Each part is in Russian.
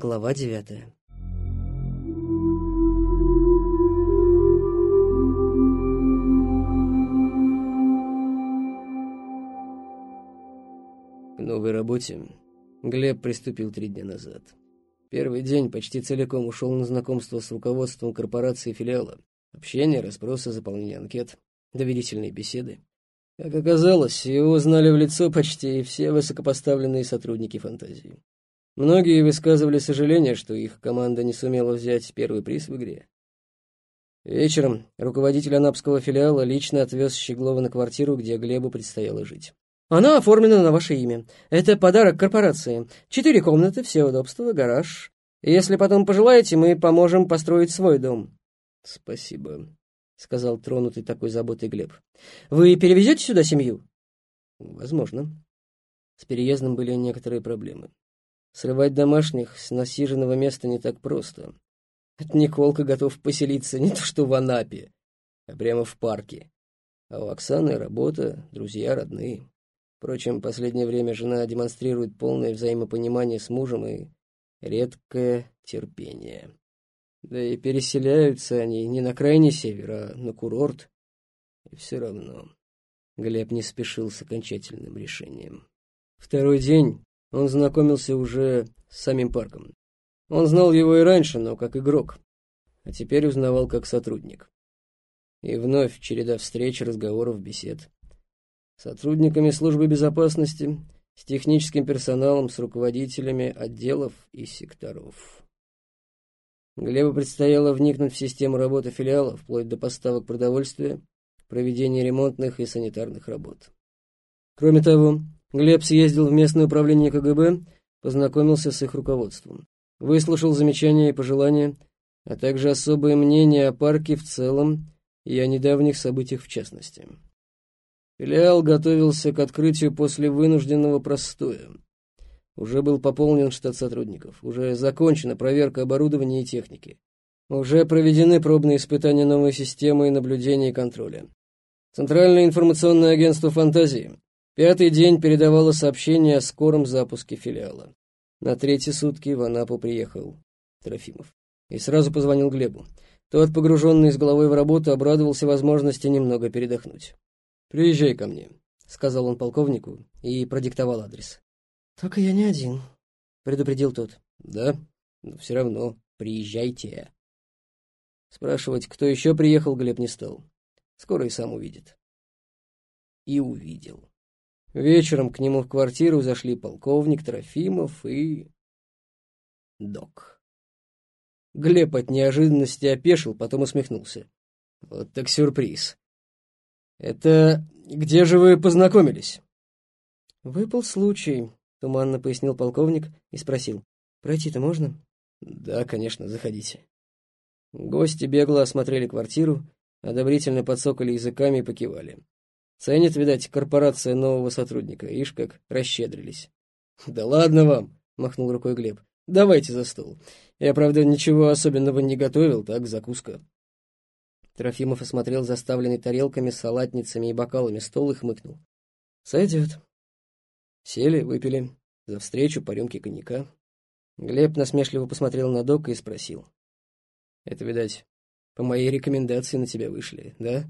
Глава девятая. К новой работе Глеб приступил три дня назад. Первый день почти целиком ушел на знакомство с руководством корпорации филиала. Общение, расспросы, заполнение анкет, доверительные беседы. Как оказалось, его знали в лицо почти все высокопоставленные сотрудники фантазии. Многие высказывали сожаление, что их команда не сумела взять первый приз в игре. Вечером руководитель анапского филиала лично отвез Щеглова на квартиру, где Глебу предстояло жить. Она оформлена на ваше имя. Это подарок корпорации. Четыре комнаты, все удобства, гараж. Если потом пожелаете, мы поможем построить свой дом. Спасибо, сказал тронутый такой заботой Глеб. Вы перевезете сюда семью? Возможно. С переездом были некоторые проблемы. Срывать домашних с насиженного места не так просто. Это Николка готов поселиться не то что в Анапе, а прямо в парке. А у Оксаны работа, друзья, родные. Впрочем, последнее время жена демонстрирует полное взаимопонимание с мужем и редкое терпение. Да и переселяются они не на крайний север, а на курорт. И все равно Глеб не спешил с окончательным решением. Второй день он знакомился уже с самим парком. Он знал его и раньше, но как игрок, а теперь узнавал как сотрудник. И вновь череда встреч, разговоров, бесед сотрудниками службы безопасности, с техническим персоналом, с руководителями отделов и секторов. Глебу предстояло вникнуть в систему работы филиала, вплоть до поставок продовольствия, проведения ремонтных и санитарных работ. Кроме того, Глеб съездил в местное управление КГБ, познакомился с их руководством, выслушал замечания и пожелания, а также особые мнения о парке в целом и о недавних событиях в частности. Филиал готовился к открытию после вынужденного простоя. Уже был пополнен штат сотрудников, уже закончена проверка оборудования и техники. Уже проведены пробные испытания новой системы наблюдения и контроля. Центральное информационное агентство «Фантазии» пятый день передавало сообщение о скором запуске филиала. На третьи сутки в Анапу приехал Трофимов. И сразу позвонил Глебу. Тот, погруженный с головой в работу, обрадовался возможности немного передохнуть. «Приезжай ко мне», — сказал он полковнику и продиктовал адрес. «Только я не один», — предупредил тот. «Да, но все равно приезжайте». Спрашивать, кто еще приехал, Глеб не стал. Скоро и сам увидит. И увидел. Вечером к нему в квартиру зашли полковник Трофимов и... док. Глеб от неожиданности опешил, потом усмехнулся. Вот так сюрприз. «Это где же вы познакомились?» «Выпал случай», — туманно пояснил полковник и спросил. «Пройти-то можно?» «Да, конечно, заходите». Гости бегло осмотрели квартиру, одобрительно подсокали языками и покивали. Ценит, видать, корпорация нового сотрудника, ишь как расщедрились. «Да ладно вам!» — махнул рукой Глеб. «Давайте за стол. Я, правда, ничего особенного не готовил, так, закуска». Трофимов осмотрел заставленный тарелками, салатницами и бокалами стол и хмыкнул. «Сойдет». Сели, выпили. За встречу по рюмке коньяка. Глеб насмешливо посмотрел на Дока и спросил. «Это, видать, по моей рекомендации на тебя вышли, да?»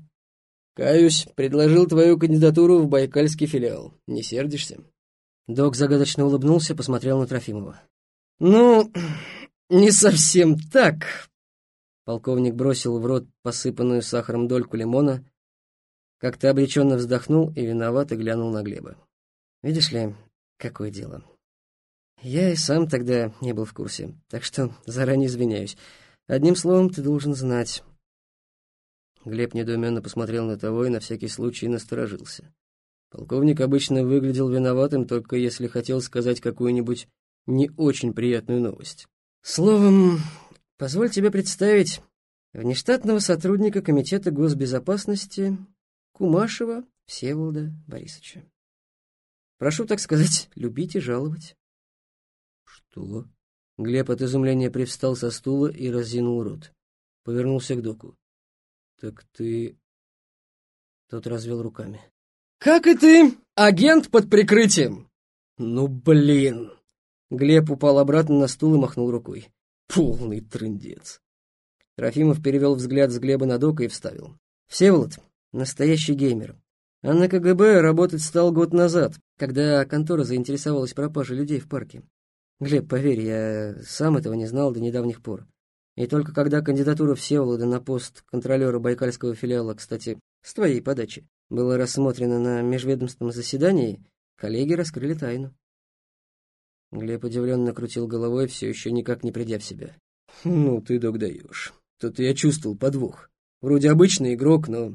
«Каюсь, предложил твою кандидатуру в байкальский филиал. Не сердишься?» Док загадочно улыбнулся, посмотрел на Трофимова. «Ну, не совсем так», Полковник бросил в рот посыпанную сахаром дольку лимона, как-то обреченно вздохнул и виновато глянул на Глеба. «Видишь ли, какое дело. Я и сам тогда не был в курсе, так что заранее извиняюсь. Одним словом, ты должен знать». Глеб недоуменно посмотрел на того и на всякий случай насторожился. Полковник обычно выглядел виноватым, только если хотел сказать какую-нибудь не очень приятную новость. «Словом, Позволь тебе представить внештатного сотрудника Комитета госбезопасности Кумашева Всеволода Борисовича. Прошу, так сказать, любить и жаловать. Что? Глеб от изумления привстал со стула и разинул рот. Повернулся к доку. Так ты... Тот развел руками. Как и ты, агент под прикрытием. Ну, блин. Глеб упал обратно на стул и махнул рукой. Полный трындец. Трофимов перевел взгляд с Глеба на Дока и вставил. Всеволод — настоящий геймер. А на КГБ работать стал год назад, когда контора заинтересовалась пропажей людей в парке. Глеб, поверь, я сам этого не знал до недавних пор. И только когда кандидатура Всеволода на пост контролера Байкальского филиала, кстати, с твоей подачи, была рассмотрена на межведомственном заседании, коллеги раскрыли тайну. Глеб удивленно крутил головой, все еще никак не придя в себя. «Ну, ты, док, даешь. Тут я чувствовал подвох. Вроде обычный игрок, но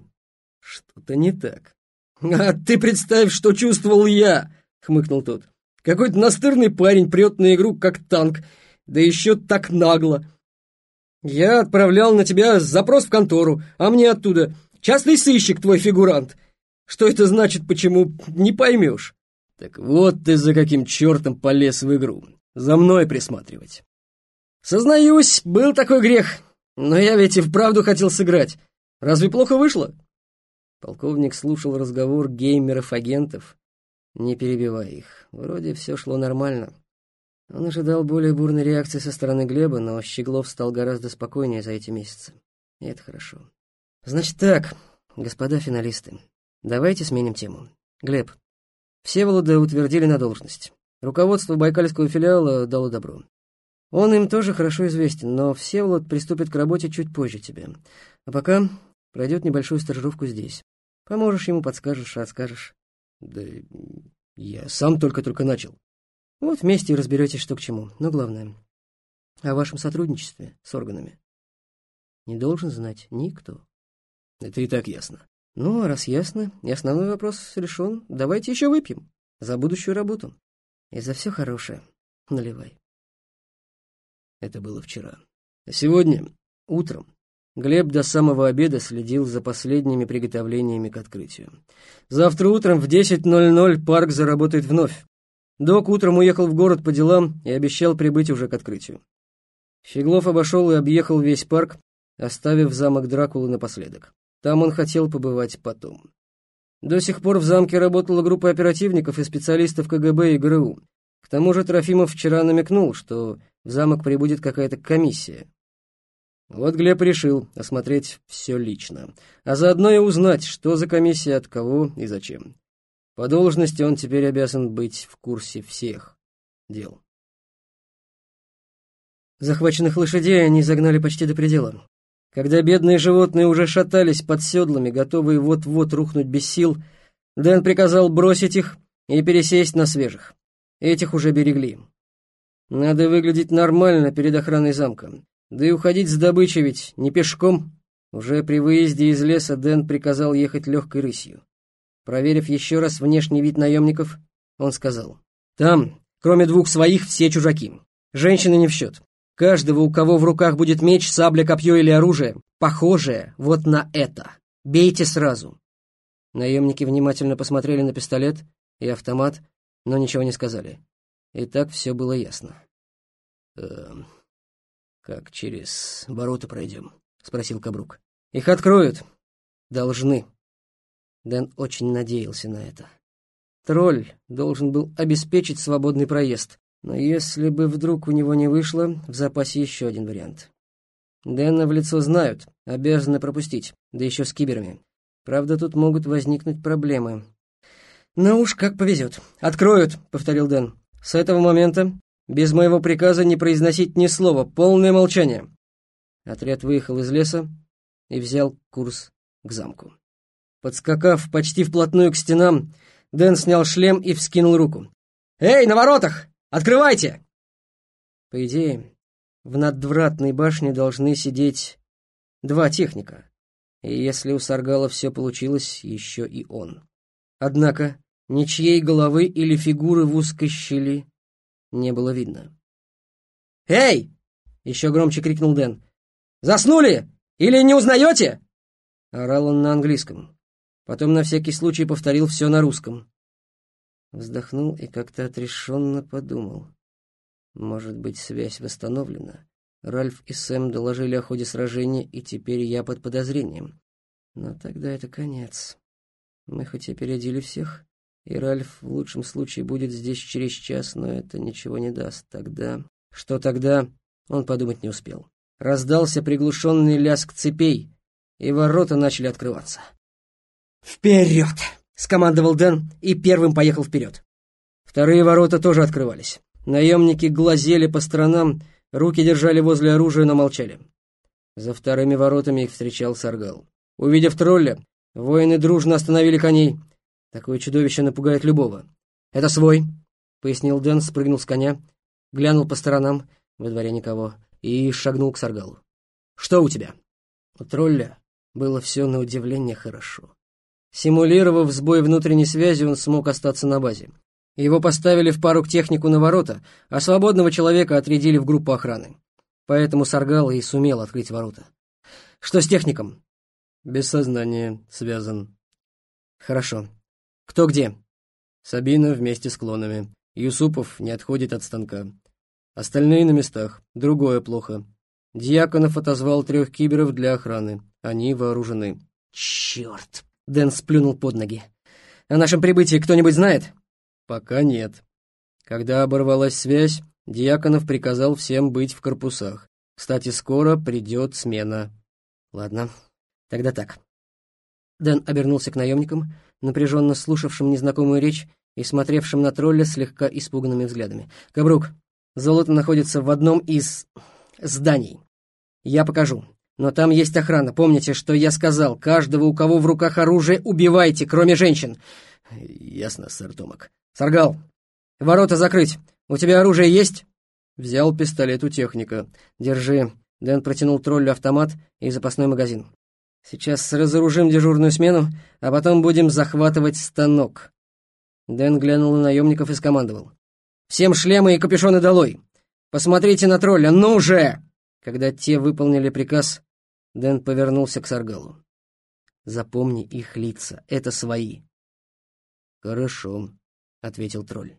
что-то не так». «А ты представь, что чувствовал я!» — хмыкнул тот. «Какой-то настырный парень прет на игру, как танк, да еще так нагло. Я отправлял на тебя запрос в контору, а мне оттуда частный сыщик твой фигурант. Что это значит, почему, не поймешь». Так вот ты за каким чертом полез в игру. За мной присматривать. Сознаюсь, был такой грех, но я ведь и вправду хотел сыграть. Разве плохо вышло? Полковник слушал разговор геймеров-агентов, не перебивая их. Вроде все шло нормально. Он ожидал более бурной реакции со стороны Глеба, но Щеглов стал гораздо спокойнее за эти месяцы. И это хорошо. Значит так, господа финалисты, давайте сменим тему. Глеб, Всеволода утвердили на должность. Руководство Байкальского филиала дало добро. Он им тоже хорошо известен, но Всеволод приступит к работе чуть позже тебя. А пока пройдет небольшую стажировку здесь. Поможешь ему, подскажешь, отскажешь. Да я сам только-только начал. Вот вместе и разберетесь, что к чему. Но главное, о вашем сотрудничестве с органами. Не должен знать никто. Это и так ясно. Ну, а раз ясно, и основной вопрос решен, давайте еще выпьем. За будущую работу. И за все хорошее. Наливай. Это было вчера. Сегодня, утром, Глеб до самого обеда следил за последними приготовлениями к открытию. Завтра утром в 10.00 парк заработает вновь. Док утром уехал в город по делам и обещал прибыть уже к открытию. Фиглов обошел и объехал весь парк, оставив замок Дракулы напоследок. Там он хотел побывать потом. До сих пор в замке работала группа оперативников и специалистов КГБ и ГРУ. К тому же Трофимов вчера намекнул, что в замок прибудет какая-то комиссия. Вот Глеб решил осмотреть все лично, а заодно и узнать, что за комиссия, от кого и зачем. По должности он теперь обязан быть в курсе всех дел. Захваченных лошадей они загнали почти до предела. Когда бедные животные уже шатались под седлами, готовые вот-вот рухнуть без сил, Дэн приказал бросить их и пересесть на свежих. Этих уже берегли. Надо выглядеть нормально перед охраной замка. Да и уходить с добычей ведь не пешком. Уже при выезде из леса Дэн приказал ехать легкой рысью. Проверив еще раз внешний вид наемников, он сказал. «Там, кроме двух своих, все чужаки. Женщины не в счет. Каждого, у кого в руках будет меч, сабля, копье или оружие, похожее вот на это. Бейте сразу. Наемники внимательно посмотрели на пистолет и автомат, но ничего не сказали. И так все было ясно. «Эм, как через ворота пройдем?» — спросил Кабрук. «Их откроют. Должны». Дэн очень надеялся на это. Тролль должен был обеспечить свободный проезд, но если бы вдруг у него не вышло, в запасе еще один вариант. Дэна в лицо знают, обязаны пропустить, да еще с киберами. Правда, тут могут возникнуть проблемы. «Ну уж как повезет. Откроют», — повторил Дэн. «С этого момента, без моего приказа, не произносить ни слова, полное молчание». Отряд выехал из леса и взял курс к замку. Подскакав почти вплотную к стенам, Дэн снял шлем и вскинул руку. «Эй, на воротах! Открывайте!» По идее, в надвратной башне должны сидеть два техника. И если у Саргала все получилось, еще и он. Однако ничьей головы или фигуры в узкой щели не было видно. «Эй!» — еще громче крикнул Дэн. «Заснули? Или не узнаете?» Орал он на английском. Потом на всякий случай повторил все на русском. Вздохнул и как-то отрешенно подумал. Может быть, связь восстановлена? Ральф и Сэм доложили о ходе сражения, и теперь я под подозрением. Но тогда это конец. Мы хоть и опередили всех, И Ральф в лучшем случае будет здесь через час, но это ничего не даст. Тогда... Что тогда? Он подумать не успел. Раздался приглушенный лязг цепей, и ворота начали открываться. «Вперед!» — скомандовал Дэн и первым поехал вперед. Вторые ворота тоже открывались. Наемники глазели по сторонам, руки держали возле оружия, но молчали. За вторыми воротами их встречал Саргал. Увидев тролля, воины дружно остановили коней. Такое чудовище напугает любого. «Это свой», — пояснил Дэн, спрыгнул с коня, глянул по сторонам, во дворе никого, и шагнул к Саргалу. «Что у тебя?» У тролля было все на удивление хорошо. Симулировав сбой внутренней связи, он смог остаться на базе. Его поставили в пару к технику на ворота, а свободного человека отрядили в группу охраны. Поэтому Саргал и сумел открыть ворота. «Что с техником?» «Без сознания связан». «Хорошо. Кто где?» «Сабина вместе с клонами. Юсупов не отходит от станка. Остальные на местах. Другое плохо. Дьяконов отозвал трех киберов для охраны. Они вооружены». «Черт!» — Дэн сплюнул под ноги. «О нашем прибытии кто-нибудь знает?» «Пока нет. Когда оборвалась связь, Дьяконов приказал всем быть в корпусах. Кстати, скоро придет смена. Ладно, тогда так. Дэн обернулся к наемникам, напряженно слушавшим незнакомую речь и смотревшим на тролля слегка испуганными взглядами. «Кабрук, золото находится в одном из зданий. Я покажу. Но там есть охрана. Помните, что я сказал? Каждого, у кого в руках оружие, убивайте, кроме женщин». «Ясно, сэр Томак». «Саргал, ворота закрыть. «У тебя оружие есть?» Взял пистолет у техника. «Держи». Дэн протянул троллю автомат и запасной магазин. «Сейчас разоружим дежурную смену, а потом будем захватывать станок». Дэн глянул на наемников и скомандовал. «Всем шлемы и капюшоны долой! Посмотрите на тролля, ну же!» Когда те выполнили приказ, Дэн повернулся к Саргалу. «Запомни их лица, это свои». «Хорошо», — ответил тролль.